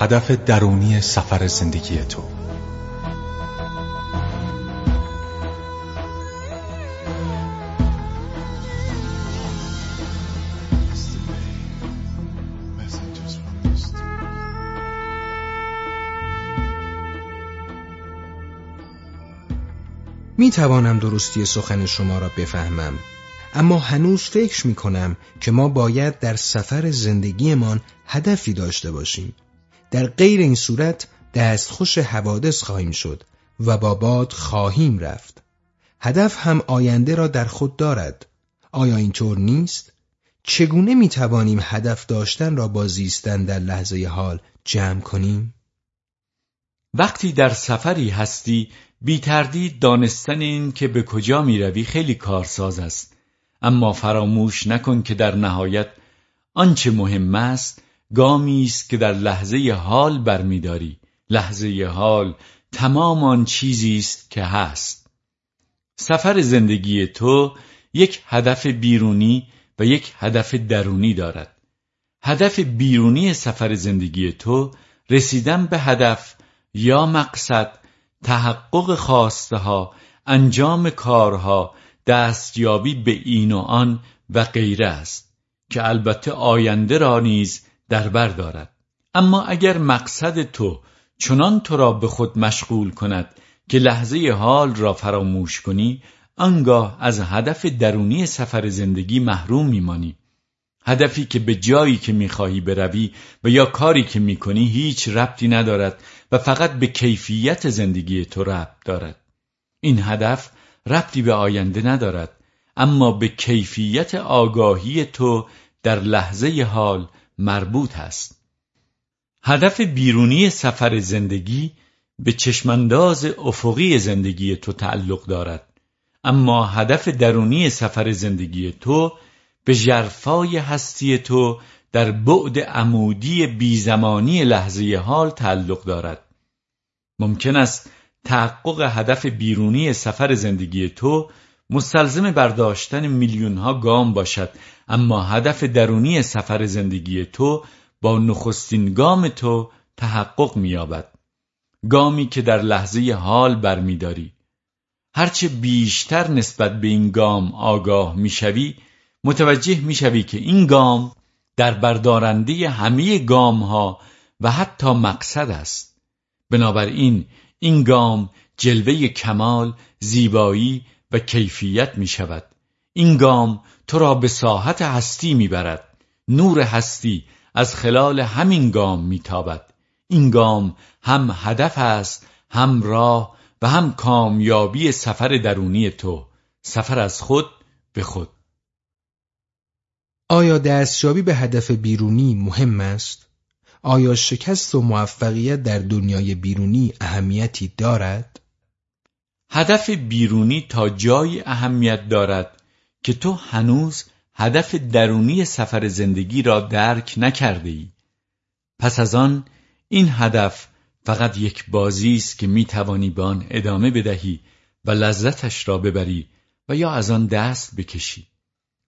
هدف درونی سفر زندگی تو. می توانم درستی سخن شما را بفهمم اما هنوز فکر می کنم که ما باید در سفر زندگیمان هدفی داشته باشیم. در غیر این صورت دستخوش حوادث خواهیم شد و با باد خواهیم رفت هدف هم آینده را در خود دارد آیا اینطور نیست؟ چگونه می توانیم هدف داشتن را با زیستن در لحظه حال جمع کنیم؟ وقتی در سفری هستی بی تردید دانستن این که به کجا می روی خیلی کارساز است اما فراموش نکن که در نهایت آنچه مهم است گامی است که در لحظه حال برمیداری. لحظه حال تمام آن چیزی است که هست. سفر زندگی تو یک هدف بیرونی و یک هدف درونی دارد. هدف بیرونی سفر زندگی تو رسیدن به هدف یا مقصد تحقق خواسته ها انجام کارها دستیابی به این و آن و غیره است که البته آینده را نیز در بر دارد. اما اگر مقصد تو چنان تو را به خود مشغول کند که لحظه حال را فراموش کنی آنگاه از هدف درونی سفر زندگی محروم میمانی. هدفی که به جایی که می‌خواهی بروی و یا کاری که می‌کنی هیچ ربطی ندارد و فقط به کیفیت زندگی تو ربط دارد. این هدف ربطی به آینده ندارد اما به کیفیت آگاهی تو در لحظه حال مربوط است. هدف بیرونی سفر زندگی به چشمانداز افقی زندگی تو تعلق دارد. اما هدف درونی سفر زندگی تو به جرفای هستی تو در بعد عمودی بیزمانی لحظه حال تعلق دارد. ممکن است تحقق هدف بیرونی سفر زندگی تو مستلزم برداشتن میلیون ها گام باشد. اما هدف درونی سفر زندگی تو با نخستین گام تو تحقق مییابد. گامی که در لحظه حال برمیداری. هرچه بیشتر نسبت به این گام آگاه می‌شوی متوجه می‌شوی که این گام در بردارنده همه گام ها و حتی مقصد است. بنابراین این گام جلوه کمال زیبایی و کیفیت می شود این گام تو را به ساحت هستی می برد نور هستی از خلال همین گام می تابد این گام هم هدف است هم راه و هم کامیابی سفر درونی تو. سفر از خود به خود. آیا دستیابی به هدف بیرونی مهم است؟ آیا شکست و موفقیت در دنیای بیرونی اهمیتی دارد؟ هدف بیرونی تا جای اهمیت دارد که تو هنوز هدف درونی سفر زندگی را درک نکرده ای. پس از آن این هدف فقط یک بازی است که می توانی به آن ادامه بدهی و لذتش را ببری و یا از آن دست بکشی.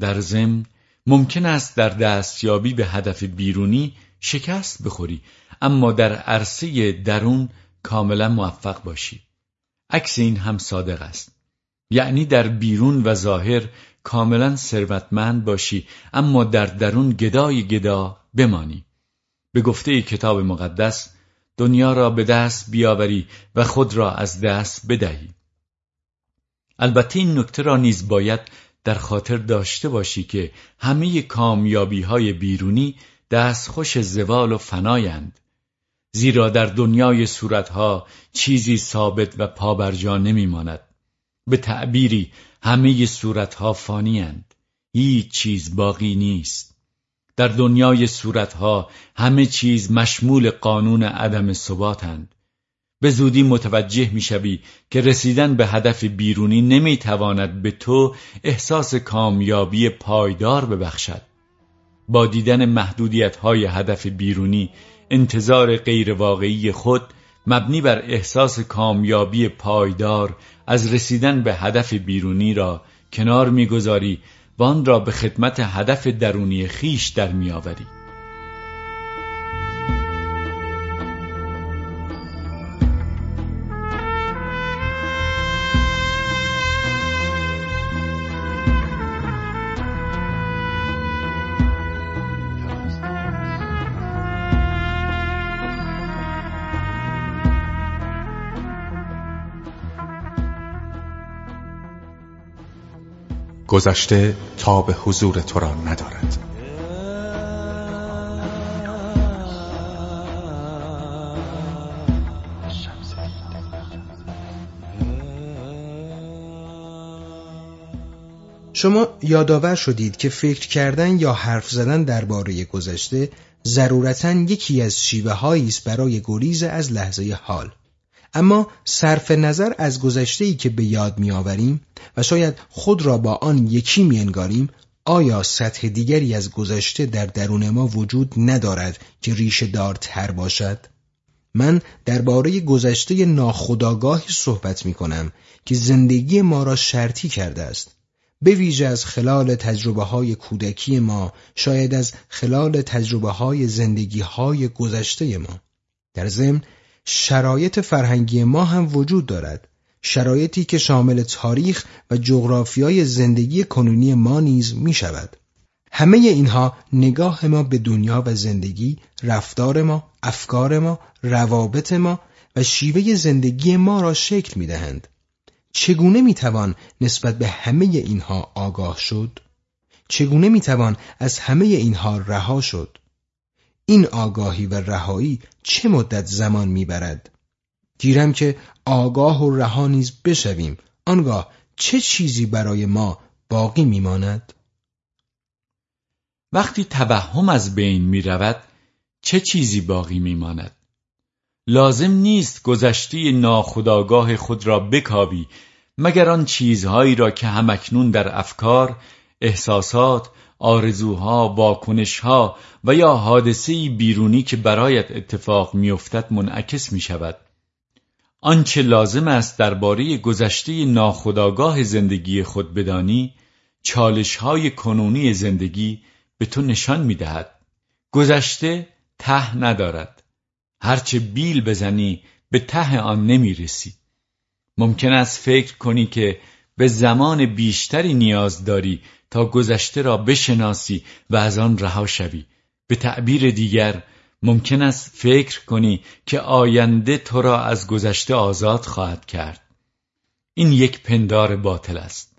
در ضمن ممکن است در دستیابی به هدف بیرونی شکست بخوری اما در عرصه درون کاملا موفق باشی عکس این هم صادق است. یعنی در بیرون و ظاهر کاملا ثروتمند باشی اما در درون گدای گدا بمانی. به گفته کتاب مقدس دنیا را به دست بیاوری و خود را از دست بدهی. البته این نکته را نیز باید در خاطر داشته باشی که همه کامیابی های بیرونی دستخوش زوال و فنایند. زیرا در دنیای صورتها چیزی ثابت و پابرجا نمیماند. به تعبیری همه صورتها فانیند هیچ چیز باقی نیست. در دنیای صورتها همه چیز مشمول قانون عدم ثباتند به زودی متوجه می‌شوی که رسیدن به هدف بیرونی نمی‌تواند به تو احساس کامیابی پایدار ببخشد. با دیدن محدودیت های هدف بیرونی انتظار غیرواقعی خود مبنی بر احساس کامیابی پایدار از رسیدن به هدف بیرونی را کنار می‌گذاری و آن را به خدمت هدف درونی خیش در میآوری. گذشته تا به حضور تو را ندارد. شما یادآور شدید که فکر کردن یا حرف زدن درباره گذشته ضرورتا یکی از شیوه است برای گریز از لحظه حال. اما صرف نظر از گذشته که به یاد میآوریم و شاید خود را با آن یکی میانگاریم آیا سطح دیگری از گذشته در درون ما وجود ندارد که ریشه دارتر باشد؟ من درباره گذشته ناخودآگاهی صحبت می کنم که زندگی ما را شرطی کرده است. به ویژه از خلال تجربه های کودکی ما شاید از خلال تجربه های زندگی های گذشته ما در ضمن شرایط فرهنگی ما هم وجود دارد شرایطی که شامل تاریخ و جغرافیای زندگی کنونی ما نیز می شود همه اینها نگاه ما به دنیا و زندگی رفتار ما افکار ما روابط ما و شیوه زندگی ما را شکل می دهند چگونه می‌توان نسبت به همه اینها آگاه شد؟ چگونه می‌توان از همه اینها رها شد؟ این آگاهی و رهایی چه مدت زمان می‌برد؟ گیرم که آگاه و رها نیز بشویم آنگاه چه چیزی برای ما باقی میماند؟ وقتی توهم از بین می‌رود چه چیزی باقی میماند؟ لازم نیست گذشته ناخداگاه خود را بکاوی مگر آن چیزهایی را که همکنون در افکار، احساسات، آرزوها، واکنشها و یا حادثه بیرونی که برایت اتفاق میافتد منعکس می شود. آنچه لازم است درباره گذشته ناخداگاه زندگی خود بدانی چالش های کنونی زندگی به تو نشان می دهد. گذشته ته ندارد هرچه بیل بزنی به ته آن نمی رسی. ممکن است فکر کنی که به زمان بیشتری نیاز داری تا گذشته را بشناسی و از آن رها شوی. به تعبیر دیگر ممکن است فکر کنی که آینده تو را از گذشته آزاد خواهد کرد. این یک پندار باطل است.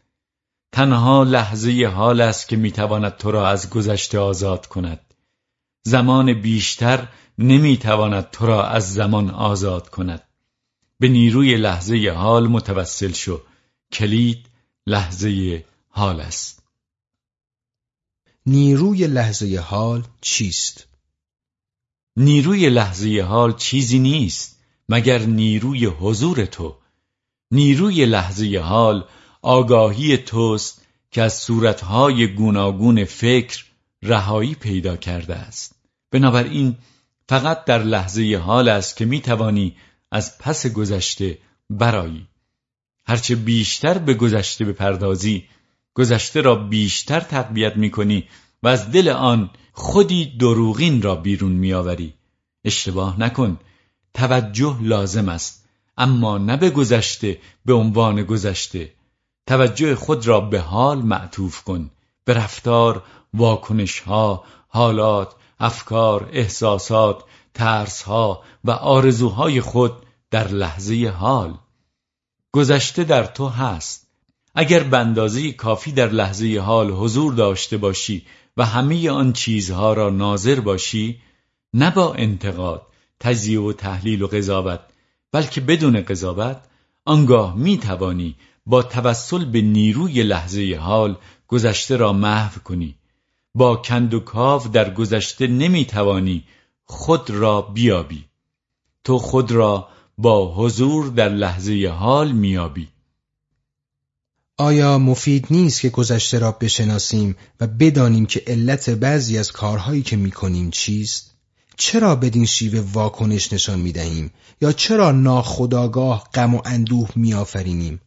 تنها لحظه حال است که می‌تواند تو را از گذشته آزاد کند. زمان بیشتر نمی‌تواند تو را از زمان آزاد کند. به نیروی لحظه حال متوسل شو. کلید لحظه حال است. نیروی لحظه حال چیست؟ نیروی لحظه حال چیزی نیست مگر نیروی حضور تو. نیروی لحظه حال آگاهی توست که از صورتهای گوناگون فکر رهایی پیدا کرده است. بنابراین فقط در لحظه حال است که می توانی از پس گذشته برایی. هرچه بیشتر به گذشته بپردازی گذشته را بیشتر تقویت می‌کنی و از دل آن خودی دروغین را بیرون میآوری. اشتباه نکن. توجه لازم است. اما نه به گذشته به عنوان گذشته. توجه خود را به حال معطوف کن. به رفتار واکنشها حالات افکار احساسات ترسها و آرزوهای خود در لحظه حال. گذشته در تو هست. اگر به اندازه کافی در لحظه حال حضور داشته باشی و همه آن چیزها را ناظر باشی نه با انتقاد تجزیه و تحلیل و قضاوت بلکه بدون قضاوت آنگاه می توانی با توسل به نیروی لحظه حال گذشته را محو کنی. با کند و کاف در گذشته نمی توانی خود را بیابی. تو خود را با حضور در لحظه حال میابی آیا مفید نیست که گذشته را بشناسیم و بدانیم که علت بعضی از کارهایی که می‌کنیم چیست؟ چرا بدین شیوه واکنش نشان می‌دهیم؟ یا چرا ناخداگاه غم و اندوه میآفرینیم؟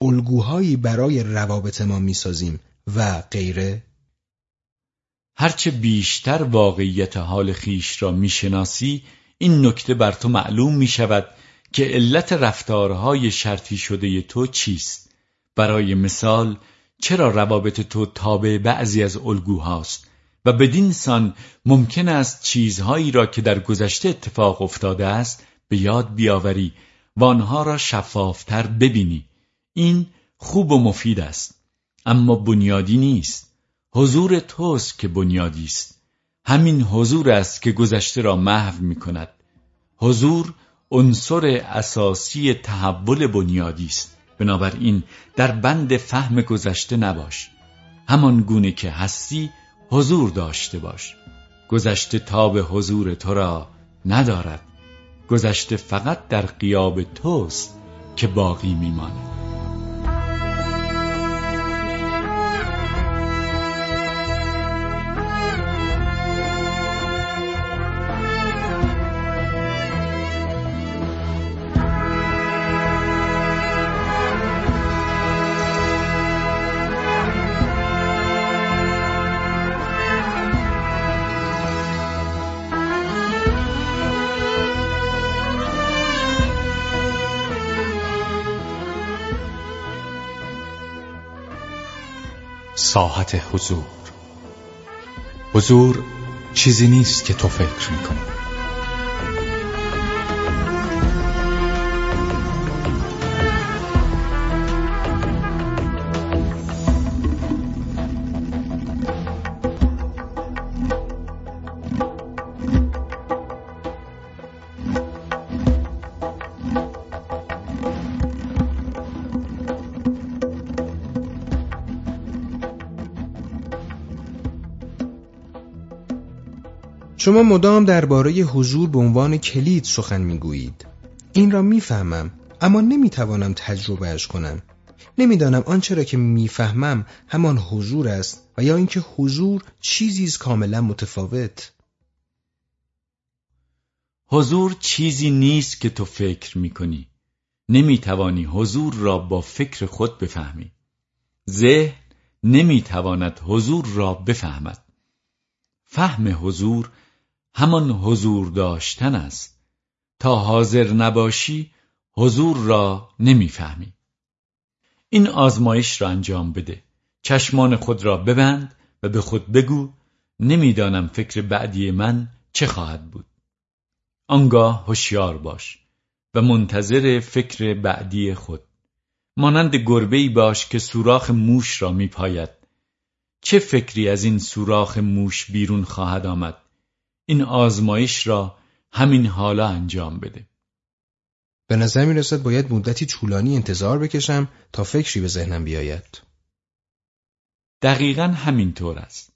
الگوهایی برای روابط ما می‌سازیم و غیره؟ هرچه بیشتر واقعیت حال خیش را می‌شناسی این نکته بر تو معلوم می شود که علت رفتارهای شرطی شده تو چیست. برای مثال چرا روابط تو تابع بعضی از الگوهاست و بدین سان ممکن است چیزهایی را که در گذشته اتفاق افتاده است به یاد بیاوری و آنها را شفافتر ببینی؟ این خوب و مفید است اما بنیادی نیست. حضور توست که بنیادی است. همین حضور است که گذشته را محو می کند حضور عنصر اساسی تحول بنیادی است. بنابراین در بند فهم گذشته نباش. همان گونه که هستی حضور داشته باش. گذشته تاب حضور تو را ندارد. گذشته فقط در قیاب توست که باقی میماند. ساحت حضور. حضور چیزی نیست که تو فکر می‌کنی. شما مدام درباره حضور به عنوان کلید سخن می‌گویید. این را می‌فهمم اما نمی‌توانم تجربهش کنم. نمی‌دانم آنچه را که می‌فهمم همان حضور است و یا اینکه حضور چیزی است کاملا متفاوت. حضور چیزی نیست که تو فکر می‌کنی. نمی‌توانی حضور را با فکر خود بفهمی. ذهن نمی‌تواند حضور را بفهمد. فهم حضور همان حضور داشتن است. تا حاضر نباشی حضور را نمی‌فهمی. این آزمایش را انجام بده. چشمان خود را ببند و به خود بگو نمی‌دانم فکر بعدی من چه خواهد بود. آنگاه هوشیار باش و منتظر فکر بعدی خود. مانند گربه باش که سوراخ موش را میپاید. چه فکری از این سوراخ موش بیرون خواهد آمد؟ این آزمایش را همین حالا انجام بده. به نظر می رسد باید مدتی طولانی انتظار بکشم تا فکری به ذهنم بیاید. دقیقا همینطور است.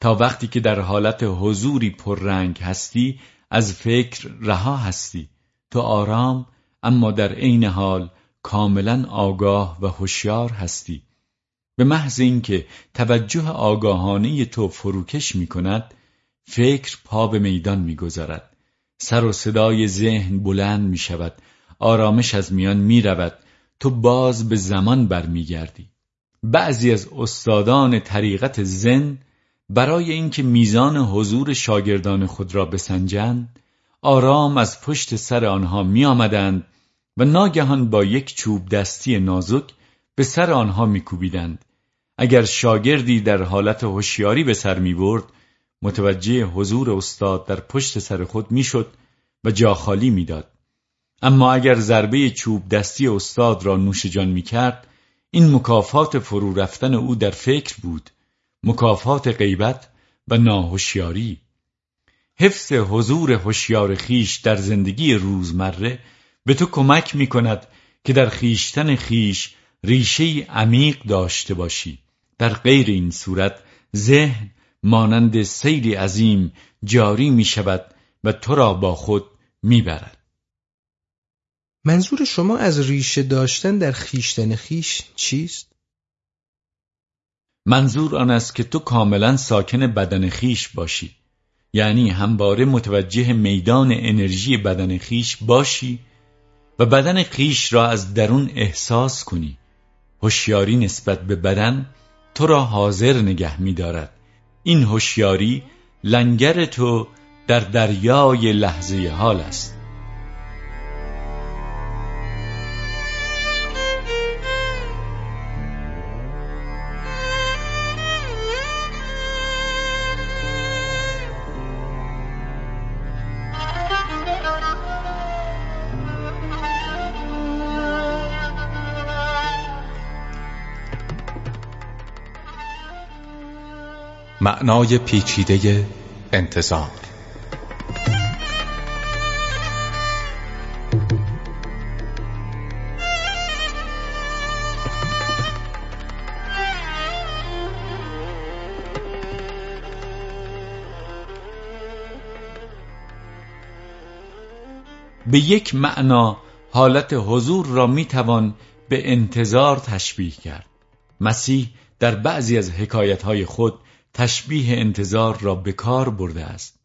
تا وقتی که در حالت حضوری پررنگ هستی از فکر رها هستی. تو آرام اما در عین حال کاملا آگاه و هوشیار هستی. به محض اینکه توجه آگاهانه تو فروکش می کند فکر پا به میدان می‌گذارد سر و صدای ذهن بلند می شود آرامش از میان می رود تو باز به زمان برمیگردی. بعضی از استادان طریقت زن برای اینکه میزان حضور شاگردان خود را بسنجند آرام از پشت سر آنها می آمدند و ناگهان با یک چوب دستی نازک به سر آنها میکوبیدند. اگر شاگردی در حالت هوشیاری به سر می برد متوجه حضور استاد در پشت سر خود می‌شد و جا خالی می‌داد. اما اگر ضربه چوب دستی استاد را نوش جان می کرد این مکافات فرو رفتن او در فکر بود. مکافات غیبت و ناهوشیاری. حفظ حضور هوشیار خیش در زندگی روزمره به تو کمک می کند که در خیشتن خیش ریشه عمیق داشته باشی. در غیر این صورت ذهن مانند سیلی عظیم جاری می شود و تو را با خود می برد. منظور شما از ریشه داشتن در خیشتن خیش چیست؟ منظور آن است که تو کاملا ساکن بدن خیش باشی یعنی همواره متوجه میدان انرژی بدن خیش باشی و بدن خیش را از درون احساس کنی هوشیاری نسبت به بدن تو را حاضر نگه می دارد این هوشیاری لنگر تو در دریای لحظه حال است. معنای پیچیده انتظار. به یک معنا حالت حضور را می‌توان به انتظار تشبیه کرد. مسیح در بعضی از حکایتهای خود تشبیه انتظار را به کار برده است.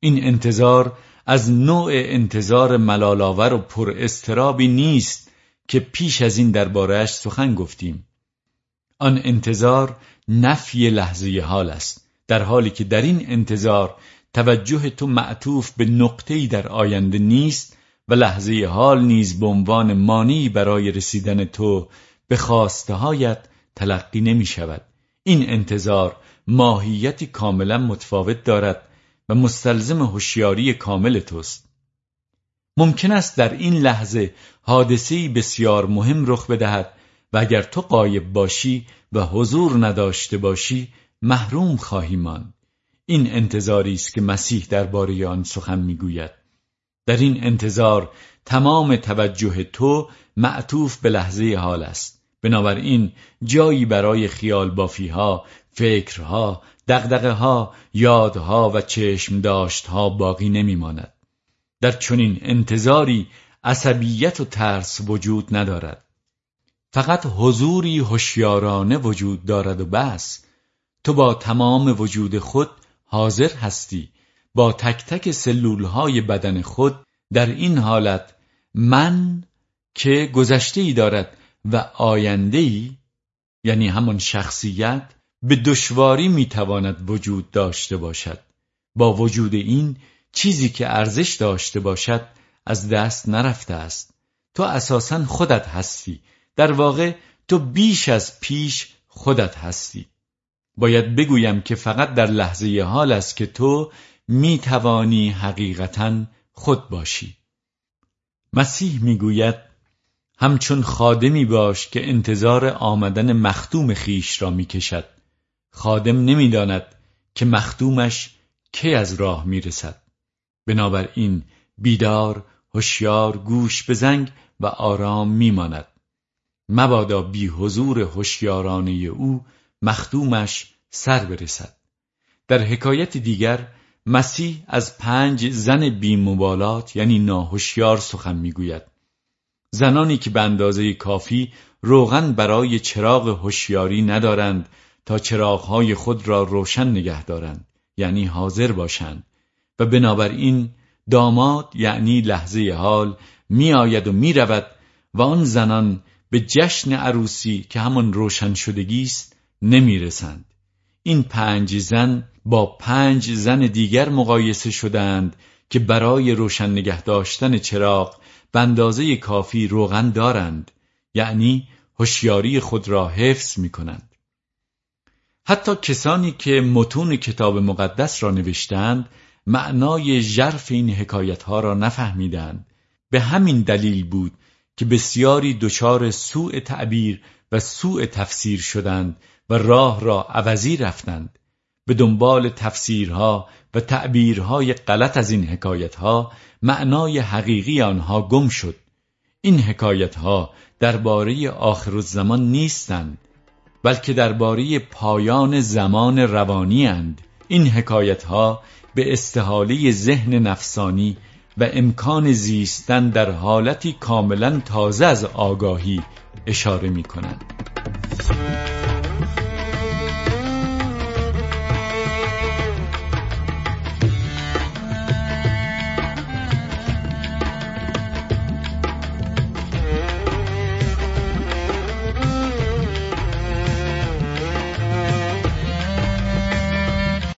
این انتظار از نوع انتظار ملالاور و پر استرابی نیست که پیش از این دربارهش سخن گفتیم. آن انتظار نفی لحظه حال است در حالی که در این انتظار توجه تو معطوف به نقطه‌ای در آینده نیست و لحظه حال نیز به عنوان مانی برای رسیدن تو به خواسته هایت تلقی نمی شود این انتظار ماهیتی کاملا متفاوت دارد و مستلزم هوشیاری کامل توست. ممکن است در این لحظه حادثه‌ای بسیار مهم رخ بدهد و اگر تو قایب باشی و حضور نداشته باشی محروم خواهی ماند. این انتظاری است که مسیح درباره آن سخن می‌گوید. در این انتظار تمام توجه تو معطوف به لحظه حال است. بنابراین جایی برای خیال بافی ها، فکرها، دقدقه ها، یادها و چشم ها باقی نمیماند. در چنین انتظاری عصبیت و ترس وجود ندارد. فقط حضوری هوشیارانه وجود دارد و بس تو با تمام وجود خود حاضر هستی با تک تک سلول های بدن خود در این حالت من که گذشته ای دارد و آینده ای یعنی همان شخصیت به دشواری می‌تواند وجود داشته باشد. با وجود این چیزی که ارزش داشته باشد از دست نرفته است. تو اساسا خودت هستی. در واقع تو بیش از پیش خودت هستی. باید بگویم که فقط در لحظه حال است که تو می توانی حقیقتا خود باشی. مسیح می‌گوید همچون خادمی باش که انتظار آمدن مختوم خیش را می‌کشد. خادم نمی‌داند که مختومش کی از راه می‌رسد. بنابراین بیدار هوشیار گوش بزنگ و آرام میماند. مبادا بی حضور هوشیارانه او مختومش سر برسد. در حکایت دیگر مسیح از پنج زن بیمبالات یعنی ناهوشیار سخن می‌گوید. زنانی که به اندازه کافی روغن برای چراغ هوشیاری ندارند تا چراغهای خود را روشن نگه دارند یعنی حاضر باشند. و بنابراین داماد یعنی لحظه حال میآید و می‌رود و آن زنان به جشن عروسی که همان روشن شدگی است نمی‌رسند. این پنج زن با پنج زن دیگر مقایسه شدند که برای روشن نگه داشتن چراغ به اندازه کافی روغن دارند یعنی هوشیاری خود را حفظ می کنند. حتی کسانی که متون کتاب مقدس را نوشتند معنای ژرف این حکایت ها را نفهمیدند به همین دلیل بود که بسیاری دچار سوء تعبیر و سوء تفسیر شدند و راه را عوضی رفتند به دنبال تفسیرها و تعبیرهای غلط از این حکایتها معنای حقیقی آنها گم شد این حکایتها درباره آخر الزمان نیستند بلکه درباره پایان زمان روانی اند. این حکایتها به استحاله ذهن نفسانی و امکان زیستن در حالتی کاملا تازه از آگاهی اشاره می کنند.